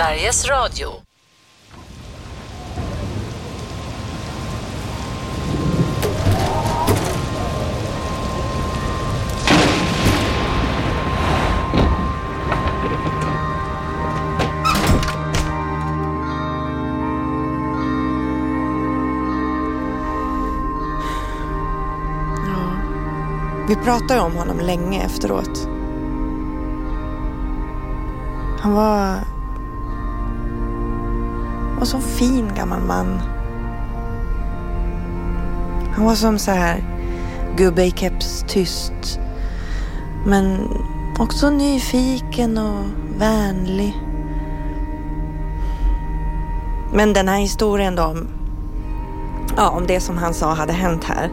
Sveriges Radio. Vi pratade om honom länge efteråt. Han var var så fin gammal man. Han var som så här gubbe i keps, tyst. Men också nyfiken och vänlig. Men den här historien då om, ja, om det som han sa hade hänt här.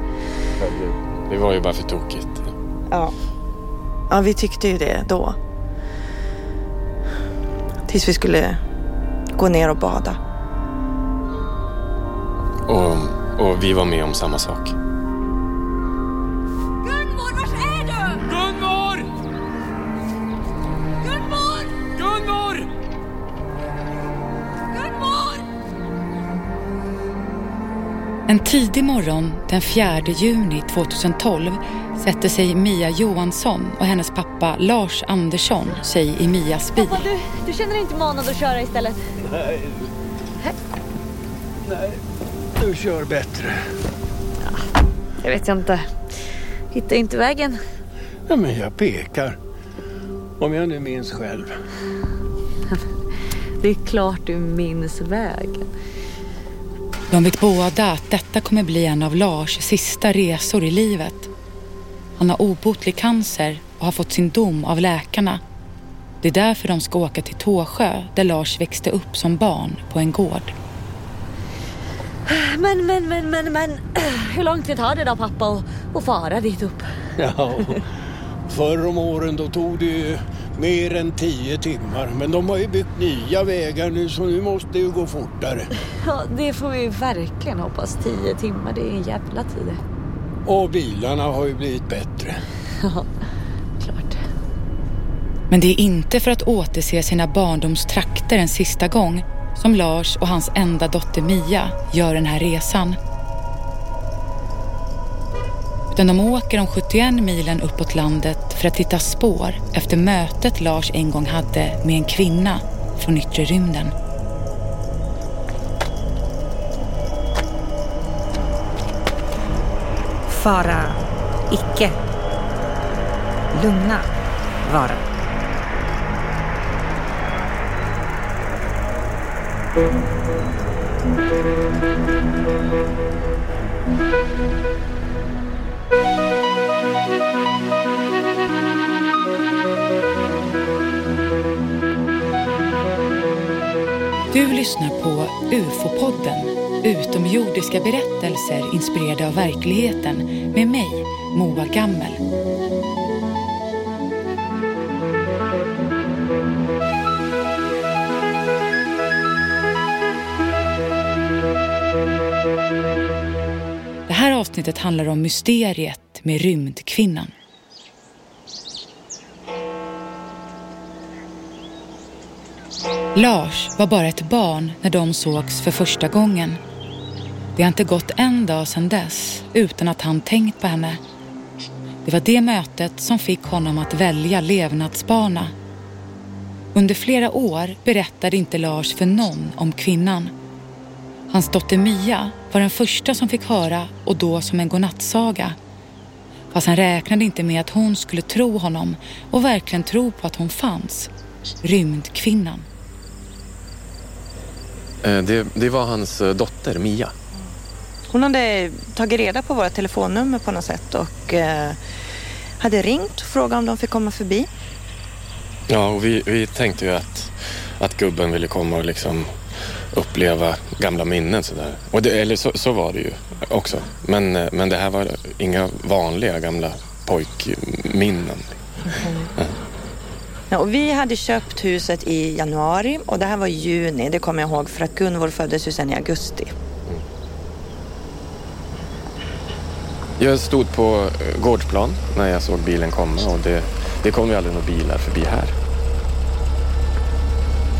Det var ju bara för tokigt. Ja. Ja, vi tyckte ju det då. Tills vi skulle gå ner och bada. Och vi var med om samma sak. Gunvor, vart är du? Gunvor! Gunvor! Gunvor! Gunvor! En tidig morgon den 4 juni 2012 sätter sig Mia Johansson och hennes pappa Lars Andersson sig i Mias bil. Pappa, du, du känner dig inte manad att köra istället? Du kör bättre. Jag vet jag inte. Hittar inte vägen. Ja, men jag pekar. Om jag nu minns själv. Det är klart du minns vägen. De vet båda att detta kommer bli en av Lars sista resor i livet. Han har obotlig cancer och har fått sin dom av läkarna. Det är därför de ska åka till Tåsjö där Lars växte upp som barn på en gård. Men, men, men, men, men. Hur lång tid tar det då pappa att, att fara dit upp? Ja, förr om åren då tog det ju mer än tio timmar. Men de har ju byggt nya vägar nu så nu måste det ju gå fortare. Ja, det får vi verkligen hoppas. Tio timmar, det är en jävla tid. Och bilarna har ju blivit bättre. Ja, klart. Men det är inte för att återse sina barndomstrakter en sista gång som Lars och hans enda dotter Mia gör den här resan. Utan de åker de 71 milen uppåt landet för att hitta spår efter mötet Lars en gång hade med en kvinna från yttre rymden. Fara icke. Lugna vara. Du lyssnar på UFO-podden, utomjordiska berättelser inspirerade av verkligheten med mig, Moa Gammel. Här avsnittet handlar om mysteriet med rymdkvinnan. Lars var bara ett barn när de sågs för första gången. Det har inte gått en dag sedan dess utan att han tänkt på henne. Det var det mötet som fick honom att välja levnadsbana. Under flera år berättade inte Lars för någon om kvinnan. Hans dotter Mia var den första som fick höra och då som en godnattsaga. Fast han räknade inte med att hon skulle tro honom och verkligen tro på att hon fanns. Rymdkvinnan. Eh, Det, det var hans eh, dotter Mia. Hon hade tagit reda på våra telefonnummer på något sätt och eh, hade ringt och frågat om de fick komma förbi. Ja, och vi, vi tänkte ju att, att gubben ville komma och liksom uppleva gamla minnen sådär. Och det, eller så, så var det ju också. Men, eh, men det här var inga vanliga gamla pojkminnen. Ja, och vi hade köpt huset i januari och det här var juni, det kommer jag ihåg för att Gunvor föddes ju sen i augusti. Jag stod på eh, gårdsplan när jag såg bilen komma och det, det kom ju aldrig några bilar förbi här.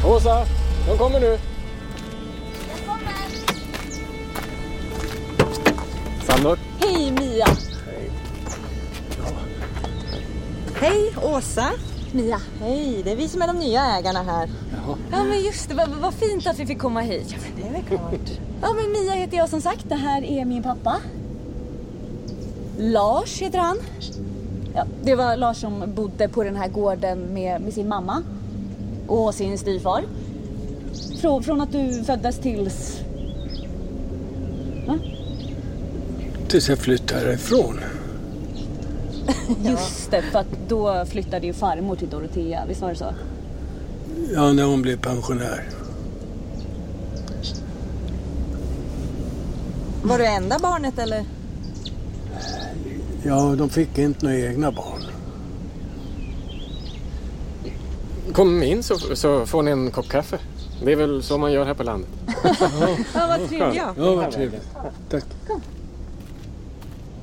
Åsa! De kommer nu. Sandor. Hej Mia! Hej Åsa. Mia, hej. Det är vi som är de nya ägarna här. Ja men just det, vad, vad fint att vi fick komma hit. Ja, men det är väl klart. Ja men Mia heter jag som sagt. Det här är min pappa. Lars heter han. Ja, det var Lars som bodde på den här gården med, med sin mamma och sin styvfar. Från, från att du föddes tills... Tills jag flyttade härifrån. Just det, för att då flyttade ju farmor till Dorotea. Visst var det så? Ja, när hon blev pensionär. Var du enda barnet eller? Ja, de fick inte några egna barn. Kom in så, så får ni en kopp kaffe. Det är väl så man gör här på landet. Ja, vad trevligt. Ja, vad trevligt. Tack.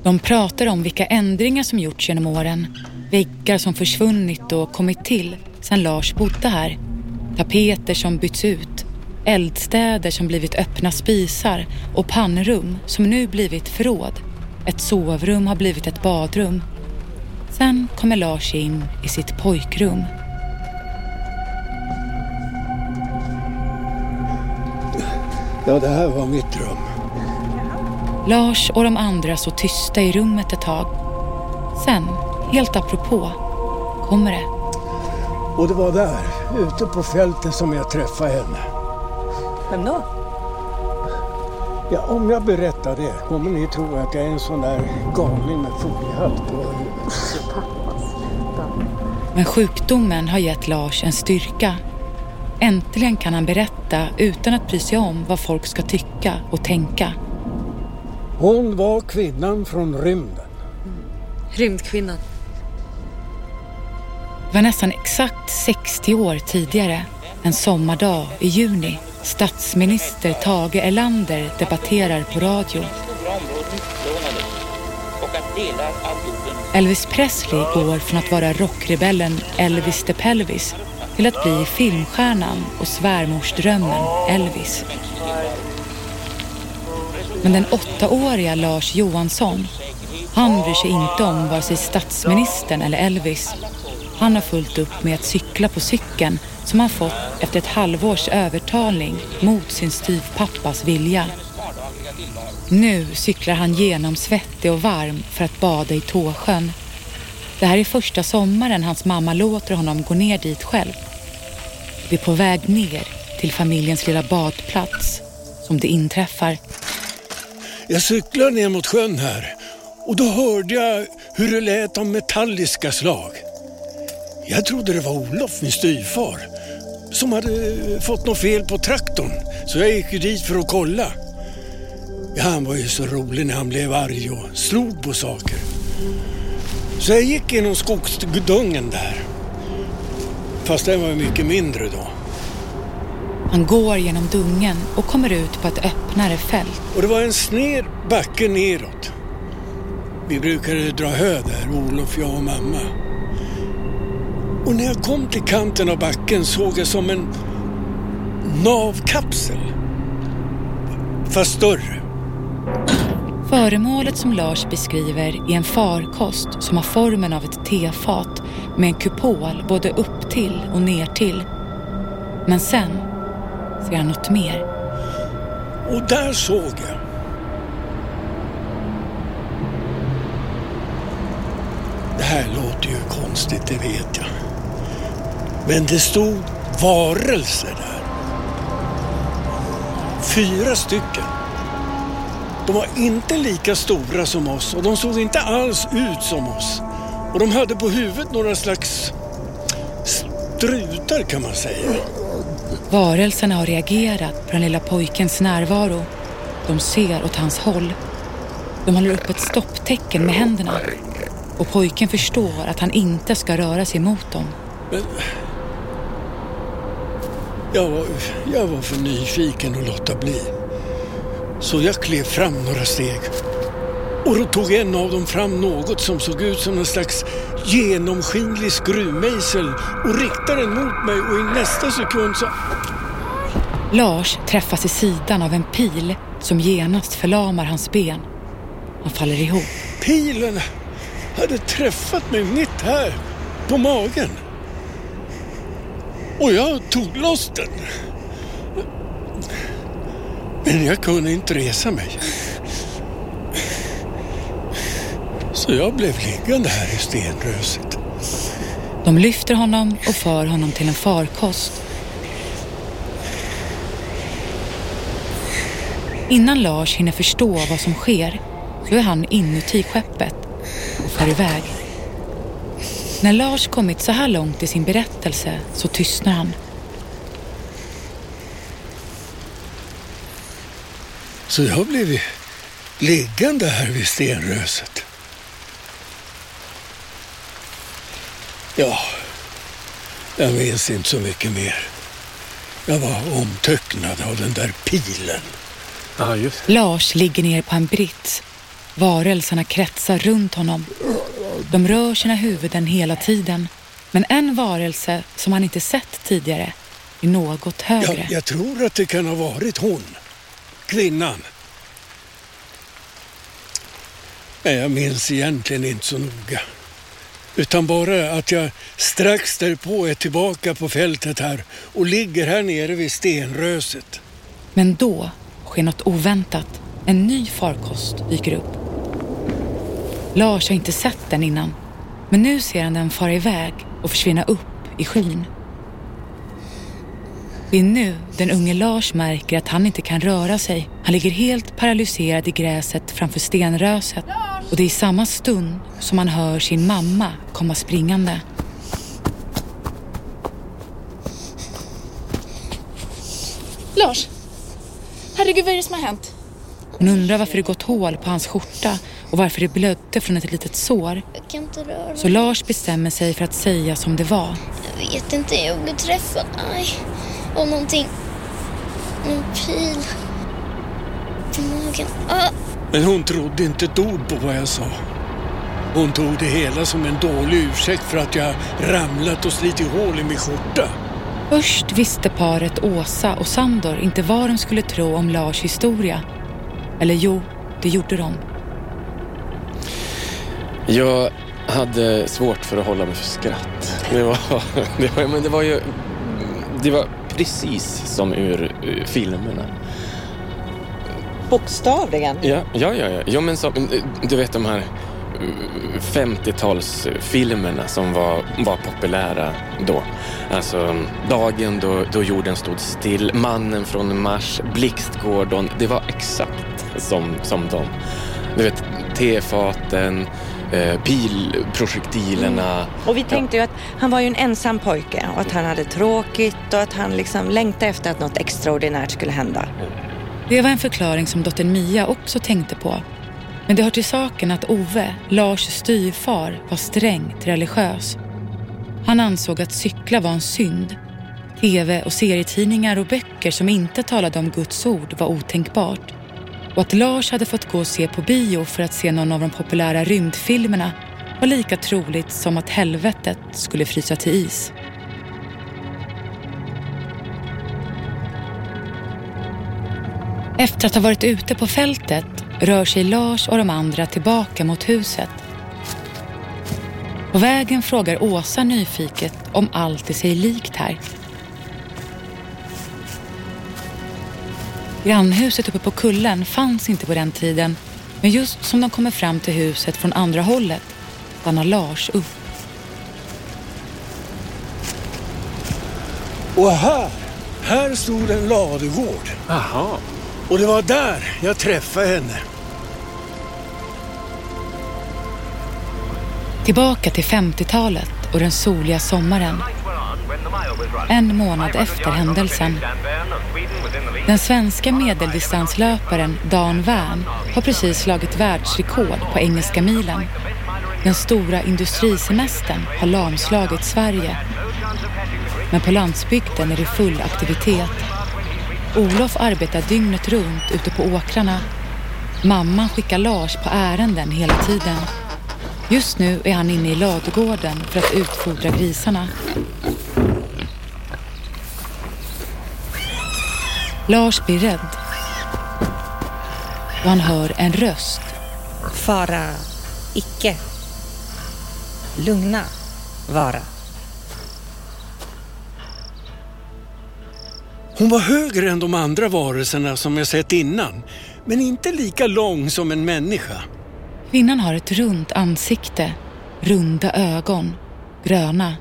De pratar om vilka ändringar som gjorts genom åren. Väggar som försvunnit och kommit till sedan Lars bodde här. Tapeter som bytts ut. Eldstäder som blivit öppna spisar och pannrum som nu blivit förråd. Ett sovrum har blivit ett badrum. Sen kommer Lars in i sitt pojkrum. Ja, det här var mitt rum. Lars och de andra så tysta i rummet ett tag. Sen, helt apropå, kommer det. Och det var där, ute på fältet, som jag träffade henne. Vem då? Ja, om jag berättar det kommer ni tro att jag är en sån där galning med foliehatt på huvudet. Men sjukdomen har gett Lars en styrka. Äntligen kan han berätta utan att bry sig om vad folk ska tycka och tänka. Hon var kvinnan från rymden. Rymdkvinnan. Det var nästan exakt 60 år tidigare, en sommardag i juni. Statsminister Tage Erlander debatterar på radio. Elvis Presley går från att vara rockrebellen Elvis de Pelvis till att bli filmstjärnan och svärmorsdrömmen Elvis. Men den åttaåriga Lars Johansson, han bryr sig inte om vare sig statsministern eller Elvis. Han har fullt upp med att cykla på cykeln som han fått efter ett halvårs övertalning mot sin styvpappas vilja. Nu cyklar han genomsvettig och varm för att bada i Tåsjön. Det här är första sommaren hans mamma låter honom gå ner dit själv. Vi är på väg ner till familjens lilla badplats som det inträffar. Jag cyklade ner mot sjön här och då hörde jag hur det lät av metalliska slag. Jag trodde det var Olof, min styvfar, som hade eh, fått något fel på traktorn. Så jag gick ju dit för att kolla. Ja, han var ju så rolig när han blev arg och slog på saker. Så jag gick genom skogsdungen där. Fast den var ju mycket mindre då. Han går genom dungen och kommer ut på ett öppnare fält. Och det var en sned backe neråt. Vi brukade dra hö där, Olof, jag och mamma. Och när jag kom till kanten av backen såg jag som en navkapsel. Fast större. Föremålet som Lars beskriver är en farkost som har formen av ett tefat med en kupol både upp till och ner till. Men sen ser han något mer. Och där såg jag. Det här låter ju konstigt, det vet jag. Men det stod varelser där. Fyra stycken. De var inte lika stora som oss och de såg inte alls ut som oss. Och de hade på huvudet några slags strutar kan man säga. Varelserna har reagerat på den lilla pojkens närvaro. De ser åt hans håll. De håller upp ett stopptecken med händerna. Och pojken förstår att han inte ska röra sig mot dem. Men jag var, jag var för nyfiken att låta bli. Så jag klev fram några steg. Och då tog en av dem fram något som såg ut som en slags genomskinlig skruvmejsel och riktade den mot mig och i nästa sekund så... Lars träffas i sidan av en pil som genast förlamar hans ben. Han faller ihop. Pilen hade träffat mig mitt här på magen. Och jag tog loss den. Men jag kunde inte resa mig. Så jag blev liggande här i stenröset. De lyfter honom och för honom till en farkost. Innan Lars hinner förstå vad som sker så är han inuti skeppet och far iväg. När Lars kommit så här långt i sin berättelse så tystnar han. Så jag blev liggande här vid stenröset. Ja, jag minns inte så mycket mer. Jag var omtöcknad av den där pilen. Ja, just Lars ligger ner på en brits. Varelserna kretsar runt honom. De rör sina huvuden hela tiden. Men en varelse som han inte sett tidigare är något högre. Jag, jag tror att det kan ha varit hon. Kvinnan. Men jag minns egentligen inte så noga. Utan bara att jag strax därpå är tillbaka på fältet här och ligger här nere vid stenröset. Men då sker något oväntat. En ny farkost dyker upp. Lars har inte sett den innan. Men nu ser han den fara iväg och försvinna upp i skyn. Det är nu den unge Lars märker att han inte kan röra sig. Han ligger helt paralyserad i gräset framför stenröset. Och det är i samma stund som han hör sin mamma komma springande. Lars! Herregud, vad är det som har hänt? Hon undrar varför det gått hål på hans skjorta och varför det blödde från ett litet sår. Jag kan inte röra mig. Så Lars bestämmer sig för att säga som det var. Jag vet inte, jag blev träffad. Aj. Av någonting. En pil. På magen. Ah. Men hon trodde inte ett ord på vad jag sa. Hon tog det hela som en dålig ursäkt för att jag ramlat och slitit hål i min skjorta. Först visste paret Åsa och Sandor inte vad de skulle tro om Lars historia. Eller jo, det gjorde de. Jag hade svårt för att hålla mig för skratt. Det var, det var, men det var ju det var precis som ur, ur filmerna. Bokstavligen. Ja, ja, ja. ja. ja men som, du vet de här eh, 50-talsfilmerna som var, var populära då. Alltså dagen då, då jorden stod still, Mannen från Mars, Blixtgårdon. Det var exakt som, som dem. Du vet, tefaten, eh, pilprojektilerna. Och vi tänkte ju att han var ju en ensam pojke och att han hade tråkigt och att han liksom längtade efter att något extraordinärt skulle hända. Det var en förklaring som dottern Mia också tänkte på. Men det hör till saken att Ove, Lars styvfar, var strängt religiös. Han ansåg att cykla var en synd. Tv och serietidningar och böcker som inte talade om Guds ord var otänkbart. Och att Lars hade fått gå och se på bio för att se någon av de populära rymdfilmerna var lika troligt som att helvetet skulle frysa till is. Efter att ha varit ute på fältet rör sig Lars och de andra tillbaka mot huset. På vägen frågar Åsa nyfiket om allt är sig likt här. Grannhuset uppe på kullen fanns inte på den tiden men just som de kommer fram till huset från andra hållet stannar Lars upp. Och här, här stod en ladugård. Jaha. Och det var där jag träffade henne. Tillbaka till 50-talet och den soliga sommaren. En månad efter händelsen. Den svenska medeldistanslöparen Dan Wern har precis slagit världsrekord på engelska milen. Den stora industrisemestern har lamslagit Sverige. Men på landsbygden är det full aktivitet. Olof arbetar dygnet runt ute på åkrarna. Mamman skickar Lars på ärenden hela tiden. Just nu är han inne i ladugården för att utfodra grisarna. Lars blir rädd. Och han hör en röst. Fara icke. Lugna vara. Hon var högre än de andra varelserna som jag sett innan, men inte lika lång som en människa. Kvinnan har ett runt ansikte, runda ögon, gröna.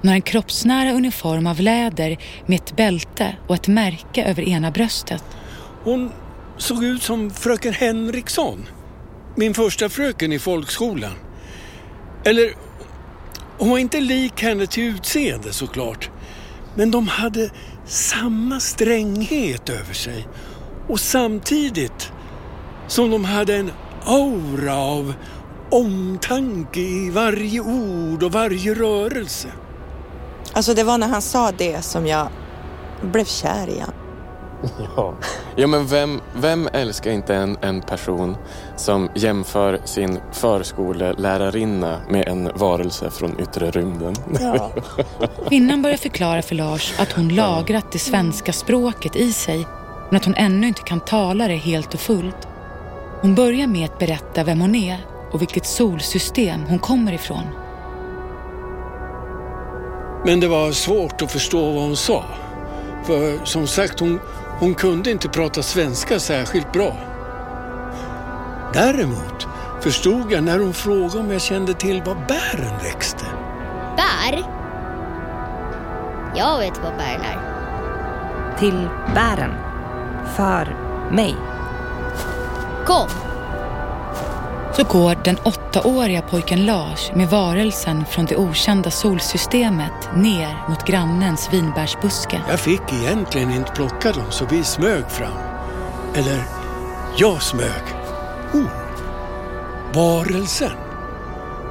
Hon har en kroppsnära uniform av läder med ett bälte och ett märke över ena bröstet. Hon såg ut som fröken Henriksson, min första fröken i folkskolan. Eller, hon var inte lik henne till utseende såklart, men de hade samma stränghet över sig och samtidigt som de hade en aura av omtanke i varje ord och varje rörelse. Alltså det var när han sa det som jag blev kär i han. Ja, ja men vem, vem älskar inte en, en person som jämför sin förskolelärarinna med en varelse från yttre rymden? Ja. Kvinnan börjar förklara för Lars att hon lagrat det svenska språket i sig men att hon ännu inte kan tala det helt och fullt. Hon börjar med att berätta vem hon är och vilket solsystem hon kommer ifrån. Men det var svårt att förstå vad hon sa. För som sagt, hon, hon kunde inte prata svenska särskilt bra. Däremot förstod jag när hon frågade om jag kände till var bären växte. Bär? Jag vet vad bären är. Till bären. För mig. Kom! Så går den åttaåriga pojken Lars med varelsen från det okända solsystemet ner mot grannens vinbärsbuske. Jag fick egentligen inte plocka dem så vi smög fram. Eller, jag smög. Hon, varelsen,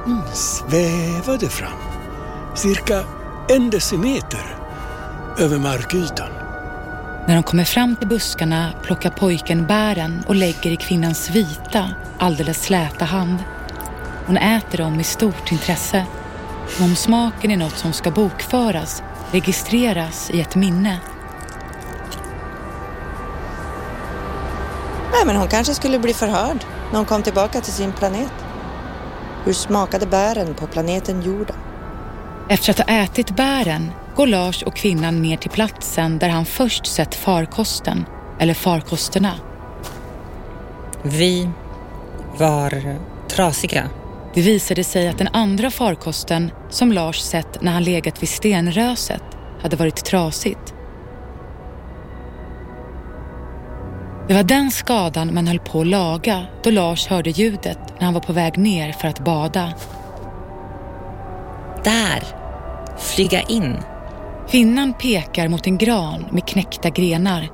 mm. svävade fram. Cirka en decimeter över markytan. När de kommer fram till buskarna plockar pojken bären och lägger i kvinnans vita, alldeles släta hand. Hon äter dem med stort intresse. Som om smaken är något som ska bokföras, registreras i ett minne. Nej, men hon kanske skulle bli förhörd när hon kom tillbaka till sin planet. Hur smakade bären på planeten jorden? Efter att ha ätit bären går Lars och kvinnan ner till platsen där han först sett farkosten, eller farkosterna. Vi var trasiga. Det visade sig att den andra farkosten, som Lars sett när han legat vid stenröset, hade varit trasigt. Det var den skadan man höll på att laga då Lars hörde ljudet när han var på väg ner för att bada. Där. Flyga in. Kvinnan pekar mot en gran med knäckta grenar.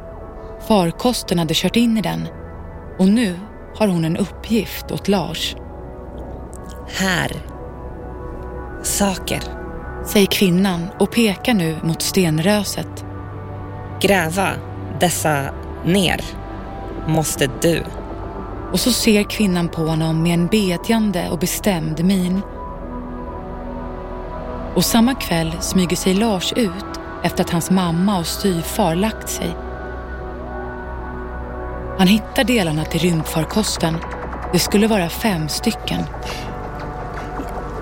Farkosten hade kört in i den och nu har hon en uppgift åt Lars. Här. Saker. Säger kvinnan och pekar nu mot stenröset. Gräva dessa ner. Måste du. Och så ser kvinnan på honom med en bedjande och bestämd min. Och samma kväll smyger sig Lars ut efter att hans mamma och styvfar lagt sig. Han hittar delarna till rymdfarkosten. Det skulle vara fem stycken.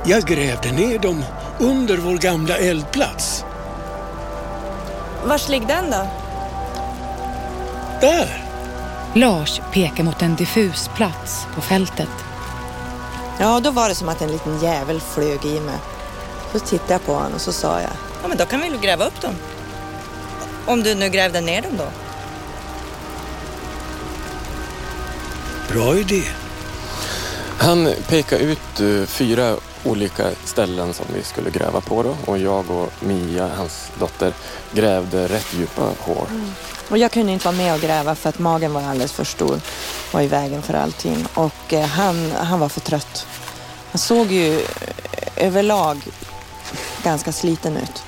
Jag grävde ner dem under vår gamla eldplats. Vars ligger den då? Där! Lars pekar mot en diffus plats på fältet. Ja, då var det som att en liten jävel flög i mig. Så tittade jag på honom och så sa jag, ja men då kan vi väl gräva upp dem. Om du nu grävde ner dem då. Bra idé. Han pekade ut eh, fyra olika ställen som vi skulle gräva på då och jag och Mia, hans dotter, grävde rätt djupa hål. Och jag kunde inte vara med och gräva för att magen var alldeles för stor. Var i vägen för allting. Och eh, han, han var för trött. Han såg ju eh, överlag ganska sliten ut.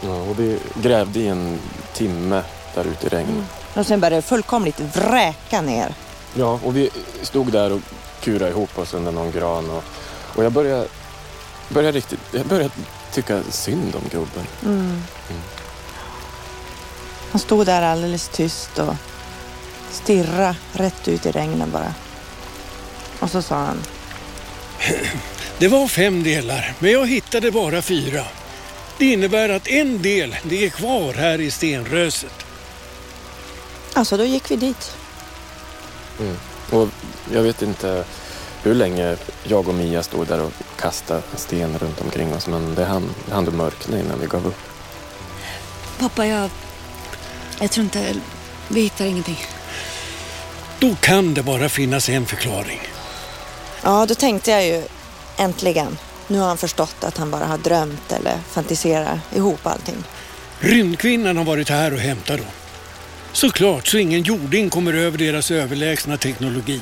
Ja, och vi grävde i en timme där ute i regn. Och sen började det fullkomligt vräka ner. Ja, och vi stod där och kurade ihop oss under någon gran och, och jag började, började riktigt, jag började tycka synd om gubben. Och Han stod där alldeles tyst och stirra rätt ut i regnet bara. Och så sa han. Det var fem delar, men jag hittade bara fyra. Det innebär att en del ligger kvar här i stenröset. Alltså då gick vi dit. Mm. Och jag vet inte hur länge jag och Mia stod där och kastade sten runt omkring oss men det hann, det hann mörkna innan vi gav upp. Pappa, jag... Jag tror inte... Vi hittar ingenting. Då kan det bara finnas en förklaring. Ja, då tänkte jag ju äntligen. Nu har han förstått att han bara har drömt eller fantiserat ihop allting. Rymdkvinnan har varit här och hämtat dem. Såklart så ingen jording kommer över deras överlägsna teknologi.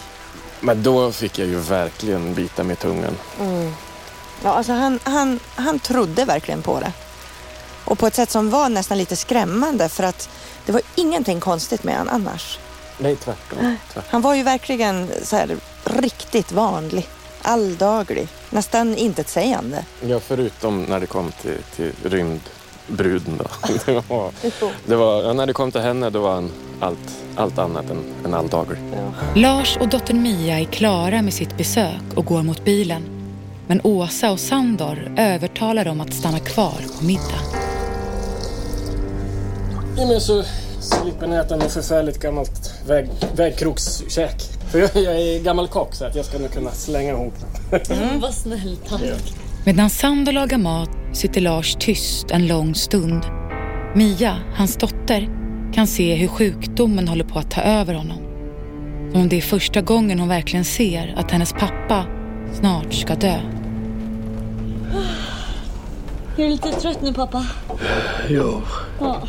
Men då fick jag ju verkligen bita mig i tungan. Mm. Ja, alltså han, han, han trodde verkligen på det. Och på ett sätt som var nästan lite skrämmande för att det var ingenting konstigt med han annars. Nej, tvärtom. tvärtom. Han var ju verkligen så här riktigt vanlig, alldaglig, nästan intetsägande. Ja, förutom när det kom till, till rymdbruden då. Det var, det var, ja, när det kom till henne då var han allt, allt annat än, än alldaglig. Lars och dottern Mia är klara med sitt besök och går mot bilen. Men Åsa och Sandor övertalar dem att stanna kvar på middag. Ja, men så slipper ni äta något förfärligt gammalt väg, vägkrogskäk. För jag, jag är gammal kock så att jag ska nog kunna slänga ihop det. Mm, vad snäll tack. Medan Sandor lagar mat sitter Lars tyst en lång stund. Mia, hans dotter, kan se hur sjukdomen håller på att ta över honom. Som om det är första gången hon verkligen ser att hennes pappa snart ska dö. Är du lite trött nu pappa? Jo. Ja.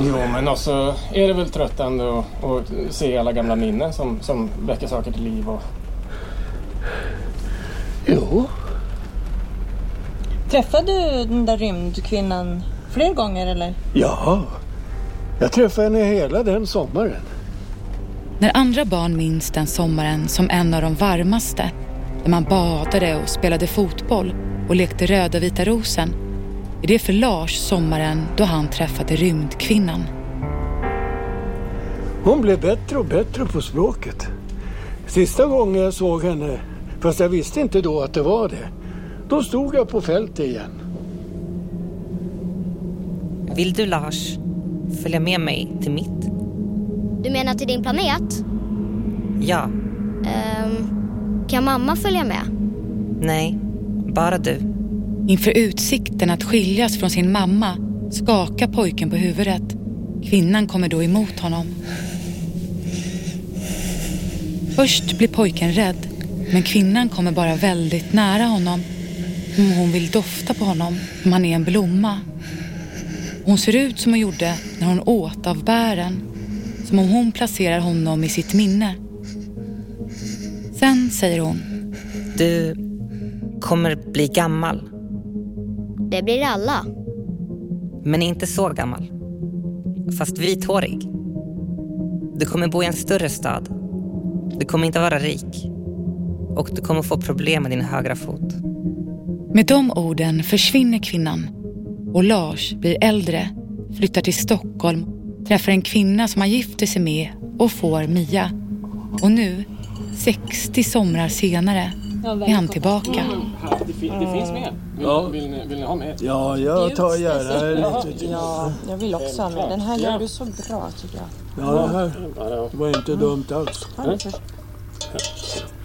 Jo, men också är det väl tröttande att, att se alla gamla minnen som, som väcker saker till liv. Och... Jo. Träffade du den där rymdkvinnan fler gånger eller? Ja. Jag träffade henne hela den sommaren. När andra barn minns den sommaren som en av de varmaste, när man badade och spelade fotboll och lekte röda vita rosen, är det för Lars sommaren då han träffade rymdkvinnan. Hon blev bättre och bättre på språket. Sista gången jag såg henne, fast jag visste inte då att det var det, då stod jag på fältet igen. Vill du Lars följa med mig till mitt? Du menar till din planet? Ja. Ehm, kan mamma följa med? Nej. Bara du. Inför utsikten att skiljas från sin mamma skakar pojken på huvudet. Kvinnan kommer då emot honom. Först blir pojken rädd, men kvinnan kommer bara väldigt nära honom. Som hon vill dofta på honom, som han är en blomma. Hon ser ut som hon gjorde när hon åt av bären. Som om hon placerar honom i sitt minne. Sen säger hon. Du kommer bli gammal, det blir alla. men inte så gammal. Fast vithårig. Du kommer bo i en större stad. Du kommer inte vara rik. Och du kommer få problem med din högra fot. Med de orden försvinner kvinnan och Lars blir äldre, flyttar till Stockholm, träffar en kvinna som han gifter sig med och får Mia. Och nu, 60 somrar senare, är han tillbaka. Det, fin, det finns mer. Vill, Ja. vill, ni, vill ni ha mer? Ja, jag tar gärna lite till. Ja, jag vill också ha med. Den här gör du så bra tycker jag. Ja, det här det var inte dumt alls.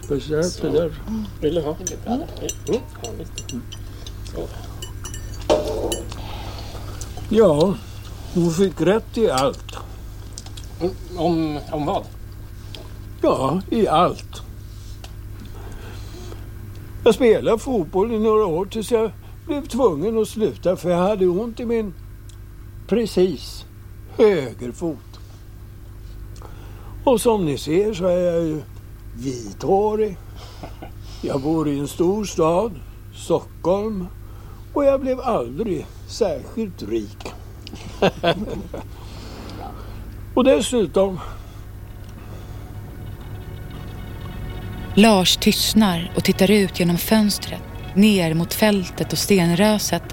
Speciellt det där. Vill du ha? Mm. Ja, visst. Ja, hon fick rätt i allt. Mm, Om, om vad? Ja, i allt. Jag spelade fotboll i några år tills jag blev tvungen att sluta för jag hade ont i min precis högerfot. Och som ni ser så är jag ju vithårig. Jag bor i en stor stad, Stockholm, och jag blev aldrig särskilt rik. och dessutom Lars tystnar och tittar ut genom fönstret, ner mot fältet och stenröset.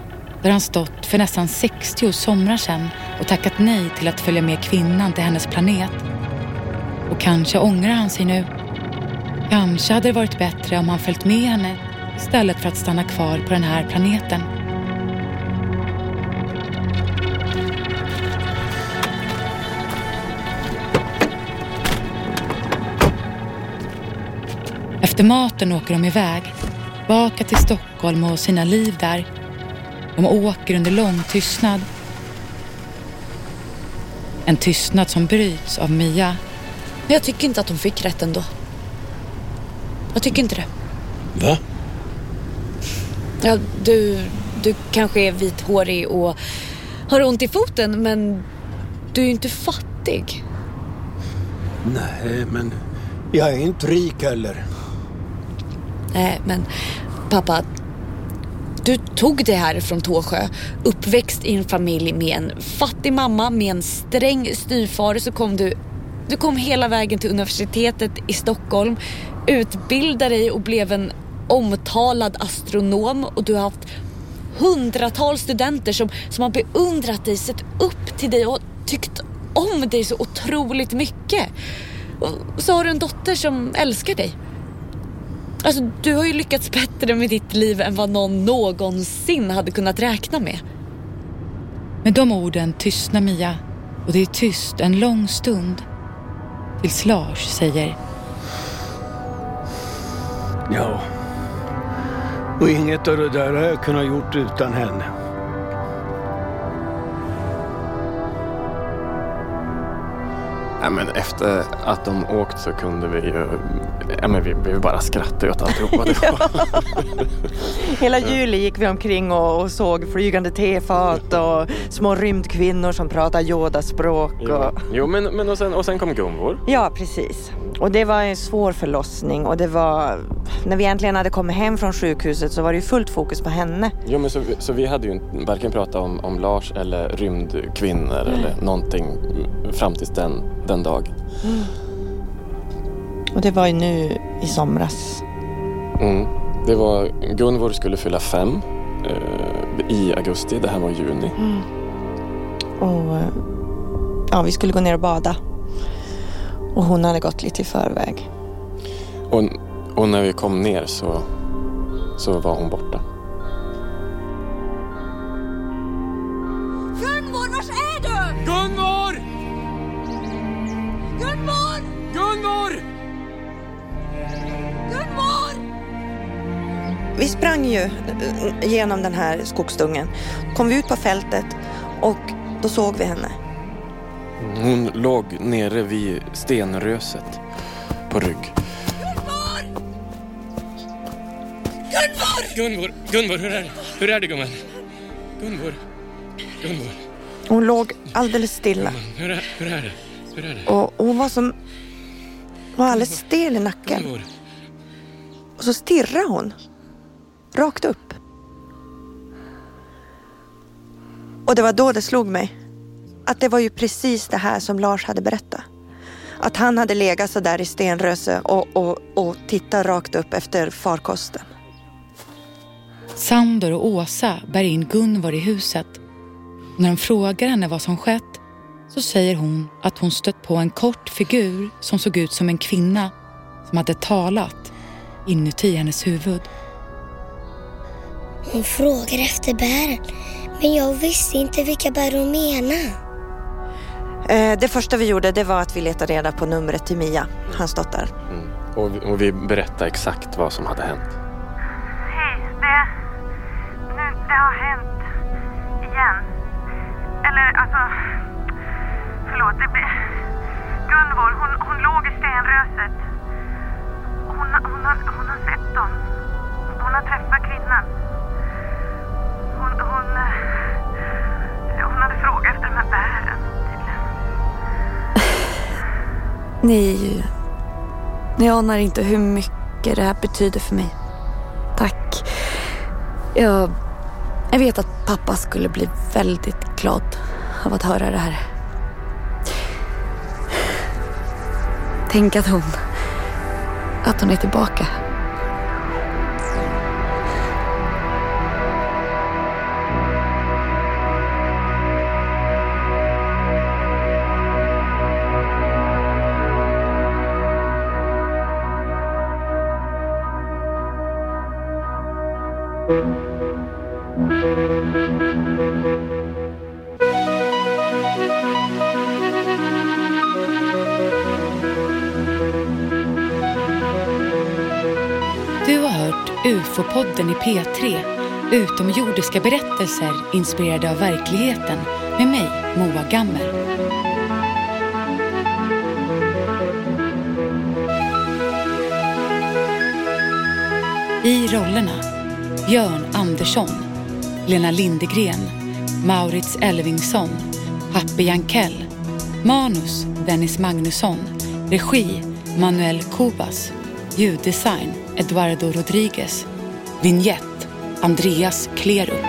där han stått för nästan 60 somrar sedan och tackat nej till att följa med kvinnan till hennes planet. Och kanske ångrar han sig nu. Kanske hade det varit bättre om han följt med henne istället för att stanna kvar på den här planeten. Efter maten åker de iväg, tillbaka till Stockholm och sina liv där. De åker under lång tystnad. En tystnad som bryts av Mia. Men jag tycker inte att hon fick rätt ändå. Jag tycker inte det. Va? Ja, du, du kanske är vithårig och har ont i foten men du är ju inte fattig. Nej, men jag är inte rik heller. Nej, men pappa. Du tog det här från Tåsjö. Uppväxt i en familj med en fattig mamma, med en sträng styvfar. Så kom du, du kom hela vägen till universitetet i Stockholm. Utbildade dig och blev en omtalad astronom. Och du har haft hundratals studenter som, som har beundrat dig, sett upp till dig och tyckt om dig så otroligt mycket. Och så har du en dotter som älskar dig. Alltså, du har ju lyckats bättre med ditt liv än vad någon någonsin hade kunnat räkna med. Med de orden tystnar Mia och det är tyst en lång stund. Tills Lars säger Ja. Och inget av det där har jag kunnat gjort utan henne. Ja, men efter att de åkt så kunde vi ju... Ja, men vi, vi bara skrattade åt alltihopa. Hela juli gick vi omkring och, och såg flygande tefat och små rymdkvinnor som pratar Yoda-språk. Jo, Och... jo men, men och, sen, och sen kom Gunvor. Ja, precis. Och det var en svår förlossning och det var... När vi äntligen hade kommit hem från sjukhuset så var det ju fullt fokus på henne. Jo, men så, så vi hade ju inte varken pratat om, om Lars eller rymdkvinnor eller någonting fram tills den, den dagen. Och det var ju nu i somras. Mm. Det var, Gunvor skulle fylla fem eh, i augusti, det här var juni. Och eh, ja, vi skulle gå ner och bada. Och hon hade gått lite i förväg. Och, och när vi kom ner så, så var hon borta. Sprang ju eh, genom den här skogsdungen. Kom vi ut på fältet och då såg vi henne. Hon låg nere vid stenröset på rygg. Gunvor, Gunvor, hur är det? Hur är det gumman? Gunvor, Gunvor, Hon låg alldeles stilla hur är, hur är det? Hur är det? och hon var som... Hon var alldeles stel i nacken. Gunvor, Och så stirrade hon. Rakt upp. Och det var då det slog mig. Att det var ju precis det här som Lars hade berättat. Att han hade legat så där i stenröse och, och, och tittat rakt upp efter farkosten. Sandor och Åsa bär in Gunvor i huset. När de frågar henne vad som skett så säger hon att hon stött på en kort figur som såg ut som en kvinna som hade talat inuti hennes huvud. Hon frågar efter bären, men jag visste inte vilka bär hon menar. Eh, det första vi gjorde det var att vi letade reda på numret till Mia, hans dotter. Mm. Och, vi- och vi berättade exakt vad som hade hänt. Hej, det... Nu, det har hänt. Igen. Eller alltså... Förlåt, det. Gunvor, hon, hon låg i stenröset. Ni, ni anar inte hur mycket det här betyder för mig. Tack. Jag, jag vet att pappa skulle bli väldigt glad av att höra det här. Tänk att hon, att hon är tillbaka. Du har hört UFO-podden i P3. Utomjordiska berättelser inspirerade av verkligheten med mig, Moa Gammer. I rollerna Björn Andersson, Lena Lindegren, Maurits Elvingsson, Happy Jankell, Manus Dennis Magnusson, regi Manuel Kubas, ljuddesign Eduardo Rodriguez, vignett Andreas Klerup.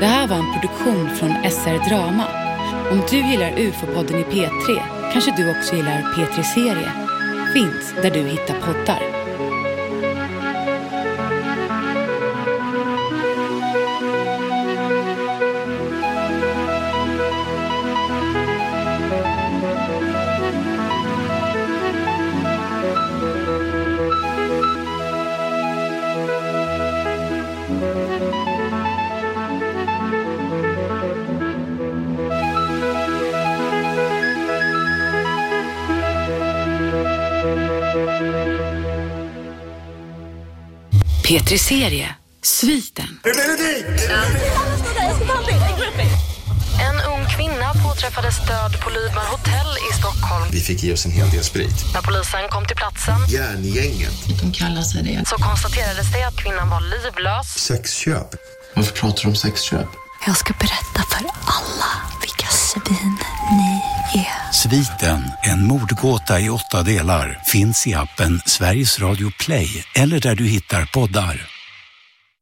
Det här var en produktion från SR Drama. Om du gillar UFO-podden i P3 kanske du också gillar P3 Serie. Finns där du hittar poddar. P3 Serie, sviten. En ung kvinna påträffades död på Lydman hotell i Stockholm. Vi fick i oss en hel del sprit. När polisen kom till platsen Järngänget. De kallar sig det. så konstaterades det att kvinnan var livlös. Sexköp. Varför pratar du om sexköp? Jag ska berätta Sviten, en mordgåta i åtta delar, finns i appen Sveriges Radio Play eller där du hittar poddar.